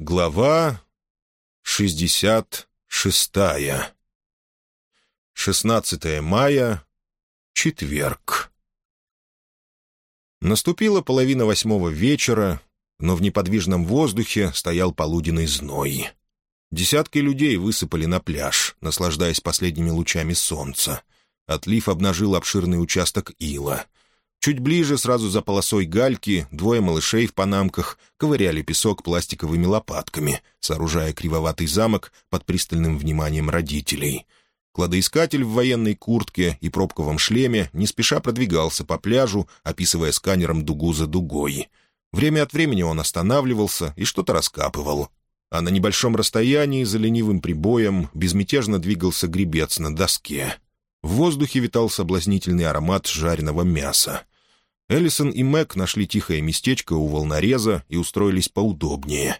Глава шестьдесят шестая. 16 мая, четверг. Наступила половина восьмого вечера, но в неподвижном воздухе стоял полуденный зной. Десятки людей высыпали на пляж, наслаждаясь последними лучами солнца. Отлив обнажил обширный участок ила — Чуть ближе, сразу за полосой гальки, двое малышей в панамках ковыряли песок пластиковыми лопатками, сооружая кривоватый замок под пристальным вниманием родителей. Кладоискатель в военной куртке и пробковом шлеме не спеша продвигался по пляжу, описывая сканером дугу за дугой. Время от времени он останавливался и что-то раскапывал. А на небольшом расстоянии, за ленивым прибоем, безмятежно двигался гребец на доске. В воздухе витал соблазнительный аромат жареного мяса. Эллисон и Мэг нашли тихое местечко у волнореза и устроились поудобнее.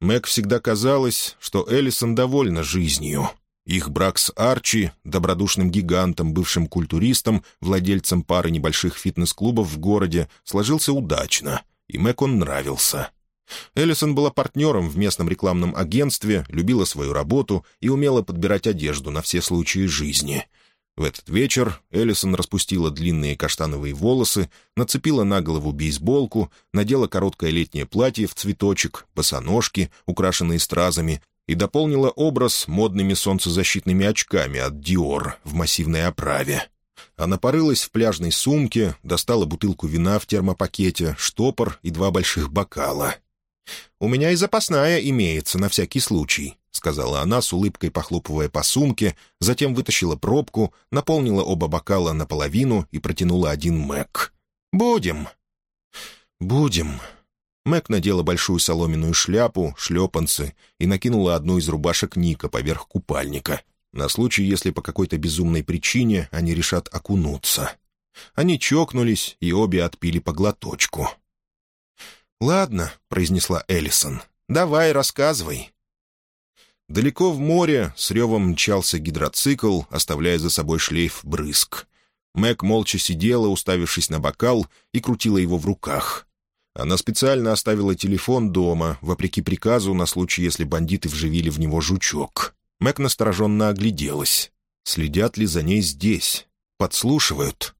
Мэг всегда казалось, что Эллисон довольна жизнью. Их брак с Арчи, добродушным гигантом, бывшим культуристом, владельцем пары небольших фитнес-клубов в городе, сложился удачно, и Мэг он нравился. Эллисон была партнером в местном рекламном агентстве, любила свою работу и умела подбирать одежду на все случаи жизни — в этот вечер Эллисон распустила длинные каштановые волосы, нацепила на голову бейсболку, надела короткое летнее платье в цветочек, босоножки, украшенные стразами, и дополнила образ модными солнцезащитными очками от «Диор» в массивной оправе. Она порылась в пляжной сумке, достала бутылку вина в термопакете, штопор и два больших бокала. «У меня и запасная имеется на всякий случай», — сказала она с улыбкой, похлопывая по сумке, затем вытащила пробку, наполнила оба бокала наполовину и протянула один Мэг. «Будем». «Будем». Мэг надела большую соломенную шляпу, шлепанцы и накинула одну из рубашек Ника поверх купальника, на случай, если по какой-то безумной причине они решат окунуться. Они чокнулись и обе отпили по глоточку. «Ладно», — произнесла Эллисон, — «давай, рассказывай». Далеко в море с ревом мчался гидроцикл, оставляя за собой шлейф брызг. Мэг молча сидела, уставившись на бокал, и крутила его в руках. Она специально оставила телефон дома, вопреки приказу, на случай, если бандиты вживили в него жучок. Мэг настороженно огляделась. Следят ли за ней здесь? Подслушивают?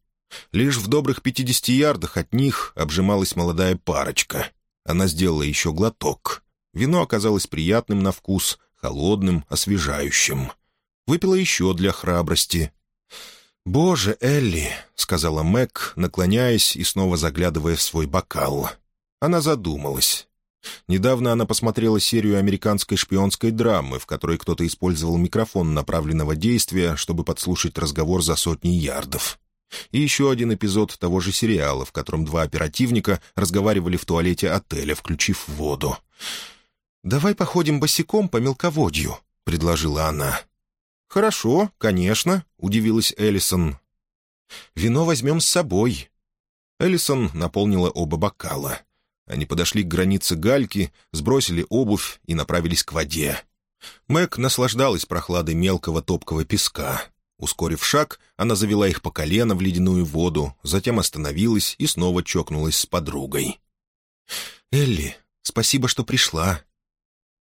Лишь в добрых пятидесяти ярдах от них обжималась молодая парочка. Она сделала еще глоток. Вино оказалось приятным на вкус, холодным, освежающим. Выпила еще для храбрости. «Боже, Элли!» — сказала Мэг, наклоняясь и снова заглядывая в свой бокал. Она задумалась. Недавно она посмотрела серию американской шпионской драмы, в которой кто-то использовал микрофон направленного действия, чтобы подслушать разговор за сотни ярдов. И еще один эпизод того же сериала, в котором два оперативника разговаривали в туалете отеля, включив воду. «Давай походим босиком по мелководью», — предложила она. «Хорошо, конечно», — удивилась Эллисон. «Вино возьмем с собой». Эллисон наполнила оба бокала. Они подошли к границе гальки, сбросили обувь и направились к воде. Мэг наслаждалась прохладой мелкого топкого песка. Ускорив шаг, она завела их по колено в ледяную воду, затем остановилась и снова чокнулась с подругой. «Элли, спасибо, что пришла»,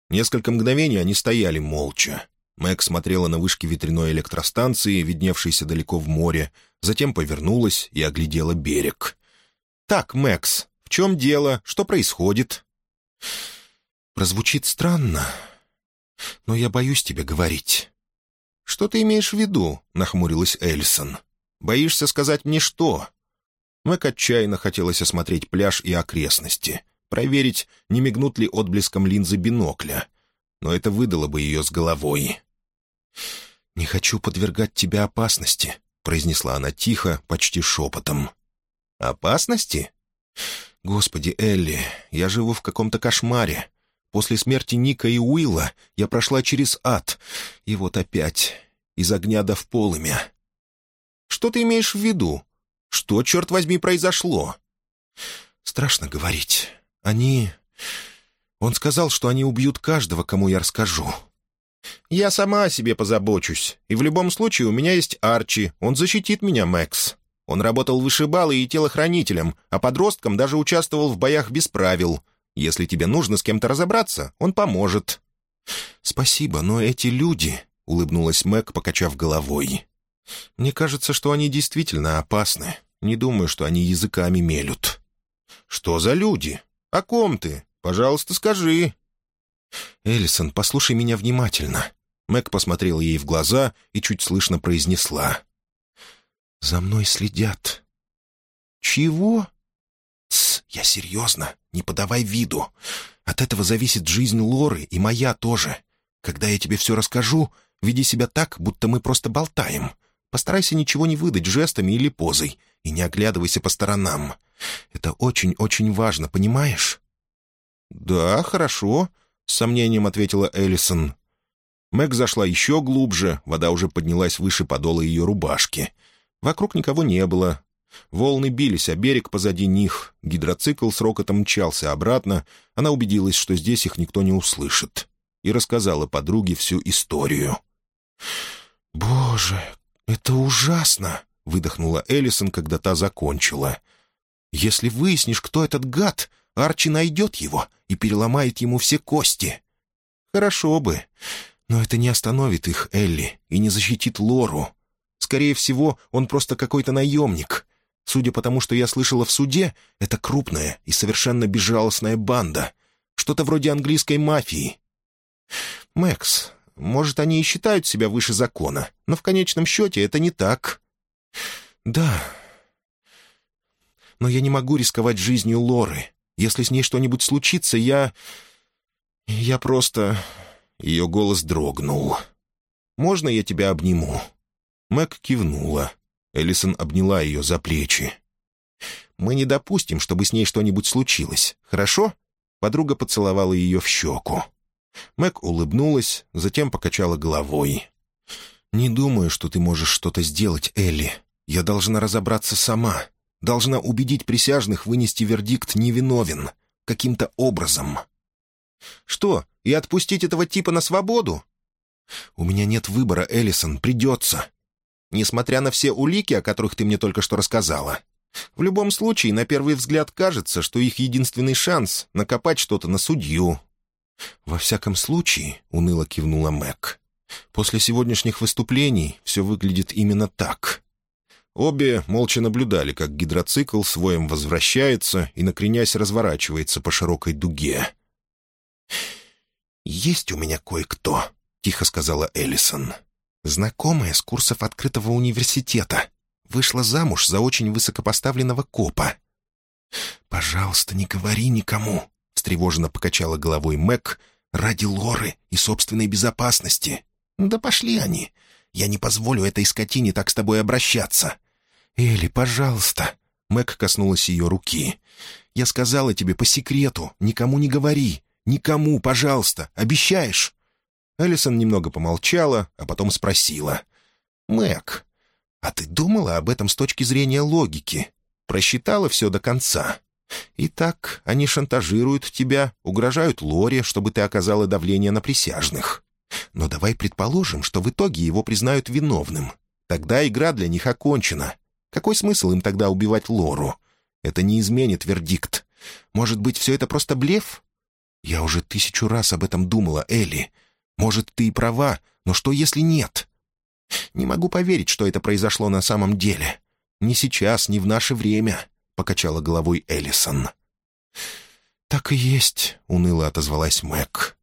Несколько мгновений они стояли молча. Мэг смотрела на вышки ветряной электростанции, видневшейся далеко в море, затем повернулась и оглядела берег. «Так, Мэкс, в чем дело? Что происходит?» «Прозвучит странно, но я боюсь тебе говорить». «Что ты имеешь в виду?» — нахмурилась Эльсон. «Боишься сказать мне что?» Мэг отчаянно хотелось осмотреть пляж и окрестности — проверить, не мигнут ли отблеском линзы бинокля. Но это выдало бы ее с головой. «Не хочу подвергать тебя опасности», — произнесла она тихо, почти шепотом. «Опасности?» «Господи, Элли, я живу в каком-то кошмаре. После смерти Ника и Уилла я прошла через ад, и вот опять, из огня до в полымя». «Что ты имеешь в виду? Что, черт возьми, произошло?» «Страшно говорить. Они... Он сказал, что они убьют каждого, кому я расскажу. Я сама о себе позабочусь, и в любом случае у меня есть Арчи, он защитит меня, Мэкс. Он работал вышибалой и телохранителем, а подростком даже участвовал в боях без правил. Если тебе нужно с кем-то разобраться, он поможет». «Спасибо, но эти люди...» — улыбнулась Мэг, покачав головой. «Мне кажется, что они действительно опасны. Не думаю, что они языками мелют». «Что за люди? О ком ты? Пожалуйста, скажи». «Эллисон, послушай меня внимательно». Мэг посмотрела ей в глаза и чуть слышно произнесла. «За мной следят». «Чего?» «Тсс, я серьезно, не подавай виду. От этого зависит жизнь Лоры и моя тоже. Когда я тебе все расскажу, веди себя так, будто мы просто болтаем. Постарайся ничего не выдать жестами или позой, и не оглядывайся по сторонам. Это очень-очень важно, понимаешь?» «Да, хорошо», — с сомнением ответила Эллисон. Мэг зашла еще глубже, вода уже поднялась выше подола ее рубашки. Вокруг никого не было. Волны бились о берег позади них, гидроцикл с рокотом мчался обратно, она убедилась, что здесь их никто не услышит, и рассказала подруге всю историю. «Боже, это ужасно!» — выдохнула Эллисон, когда та закончила. «Если выяснишь, кто этот гад, Арчи найдет его и переломает ему все кости». «Хорошо бы. Но это не остановит их, Элли, и не защитит Лору. Скорее всего, он просто какой-то наемник. Судя по тому, что я слышала в суде, это крупная и совершенно безжалостная банда. Что-то вроде английской мафии. Мэкс, может, они и считают себя выше закона, но в конечном счете это не так. Да. Но я не могу рисковать жизнью Лоры. Если с ней что-нибудь случится, я... Я просто... Ее голос дрогнул. «Можно я тебя обниму?» Мэг кивнула. Эллисон обняла ее за плечи. «Мы не допустим, чтобы с ней что-нибудь случилось, хорошо?» Подруга поцеловала ее в щеку. Мэг улыбнулась, затем покачала головой. «Не думаю, что ты можешь что-то сделать, Элли. Я должна разобраться сама. Должна убедить присяжных вынести вердикт невиновен. Каким-то образом». «Что, и отпустить этого типа на свободу?» «У меня нет выбора, Эллисон, придется. Несмотря на все улики, о которых ты мне только что рассказала. В любом случае, на первый взгляд кажется, что их единственный шанс — накопать что-то на судью». «Во всяком случае», — уныло кивнула Мэг, — «после сегодняшних выступлений все выглядит именно так». Обе молча наблюдали, как гидроцикл своем возвращается и, накренясь, разворачивается по широкой дуге. «Есть у меня кое-кто», — тихо сказала Эллисон. «Знакомая с курсов открытого университета. Вышла замуж за очень высокопоставленного копа». «Пожалуйста, не говори никому», — встревоженно покачала головой Мэг, «ради Лоры и собственной безопасности». «Да пошли они. Я не позволю этой скотине так с тобой обращаться». «Элли, пожалуйста», — Мэг коснулась ее руки. «Я сказала тебе по секрету, никому не говори. Никому, пожалуйста, обещаешь?» Эллисон немного помолчала, а потом спросила. «Мэг, а ты думала об этом с точки зрения логики? Просчитала все до конца? Итак, они шантажируют тебя, угрожают Лоре, чтобы ты оказала давление на присяжных. Но давай предположим, что в итоге его признают виновным. Тогда игра для них окончена. Какой смысл им тогда убивать Лору? Это не изменит вердикт. Может быть, все это просто блеф? «Я уже тысячу раз об этом думала, Элли. Может, ты и права, но что, если нет?» «Не могу поверить, что это произошло на самом деле. Не сейчас, не в наше время», — покачала головой Эллисон. «Так и есть», — уныло отозвалась Мэг.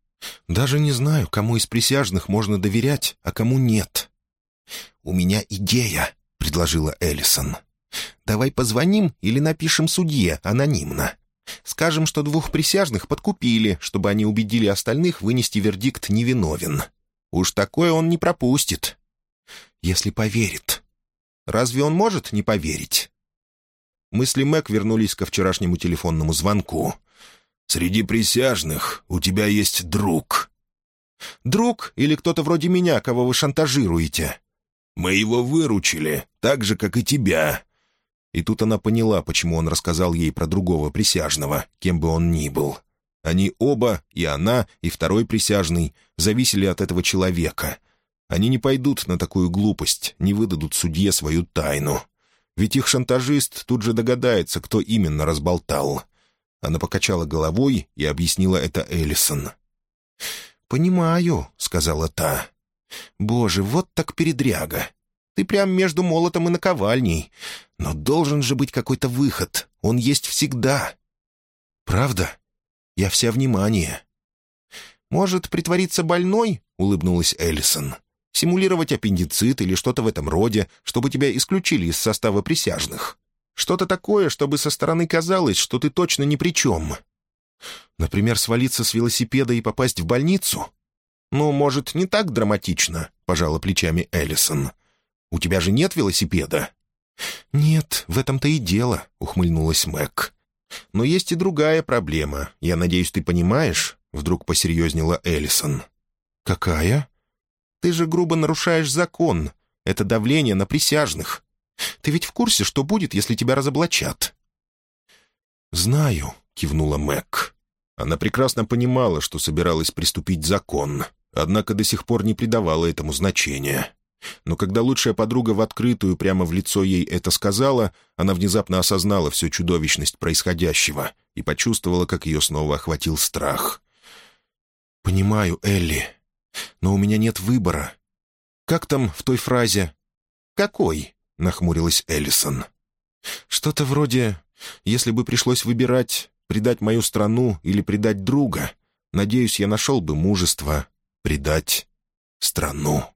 «Даже не знаю, кому из присяжных можно доверять, а кому нет». «У меня идея», — предложила Эллисон. «Давай позвоним или напишем судье анонимно. Скажем, что двух присяжных подкупили, чтобы они убедили остальных вынести вердикт невиновен. Уж такое он не пропустит. Если поверит. Разве он может не поверить? Мысли Мэг вернулись ко вчерашнему телефонному звонку. «Среди присяжных у тебя есть друг». «Друг или кто-то вроде меня, кого вы шантажируете?» «Мы его выручили, так же, как и тебя. И тут она поняла, почему он рассказал ей про другого присяжного, кем бы он ни был. Они оба, и она, и второй присяжный, зависели от этого человека. Они не пойдут на такую глупость, не выдадут судье свою тайну. Ведь их шантажист тут же догадается, кто именно разболтал. Она покачала головой и объяснила это Эллисон. «Понимаю», — сказала та. «Боже, вот так передряга. Ты прям между молотом и наковальней. Но должен же быть какой-то выход. Он есть всегда». «Правда? Я вся внимание». «Может, притвориться больной?» — улыбнулась Эллисон. «Симулировать аппендицит или что-то в этом роде, чтобы тебя исключили из состава присяжных. Что-то такое, чтобы со стороны казалось, что ты точно ни при чем. Например, свалиться с велосипеда и попасть в больницу? Ну, может, не так драматично, — пожала плечами Эллисон. У тебя же нет велосипеда? Нет, в этом-то и дело, — ухмыльнулась Мэг. Но есть и другая проблема. Я надеюсь, ты понимаешь? Вдруг посерьезнела Эллисон. Какая? Ты же грубо нарушаешь закон. Это давление на присяжных. Ты ведь в курсе, что будет, если тебя разоблачат?» «Знаю», — кивнула Мэг. Она прекрасно понимала, что собиралась приступить закон, однако до сих пор не придавала этому значения. Но когда лучшая подруга в открытую прямо в лицо ей это сказала, она внезапно осознала всю чудовищность происходящего и почувствовала, как ее снова охватил страх. «Понимаю, Элли, но у меня нет выбора. Как там в той фразе? Какой?» — нахмурилась Эллисон. «Что-то вроде «Если бы пришлось выбирать, предать мою страну или предать друга, надеюсь, я нашел бы мужество предать страну».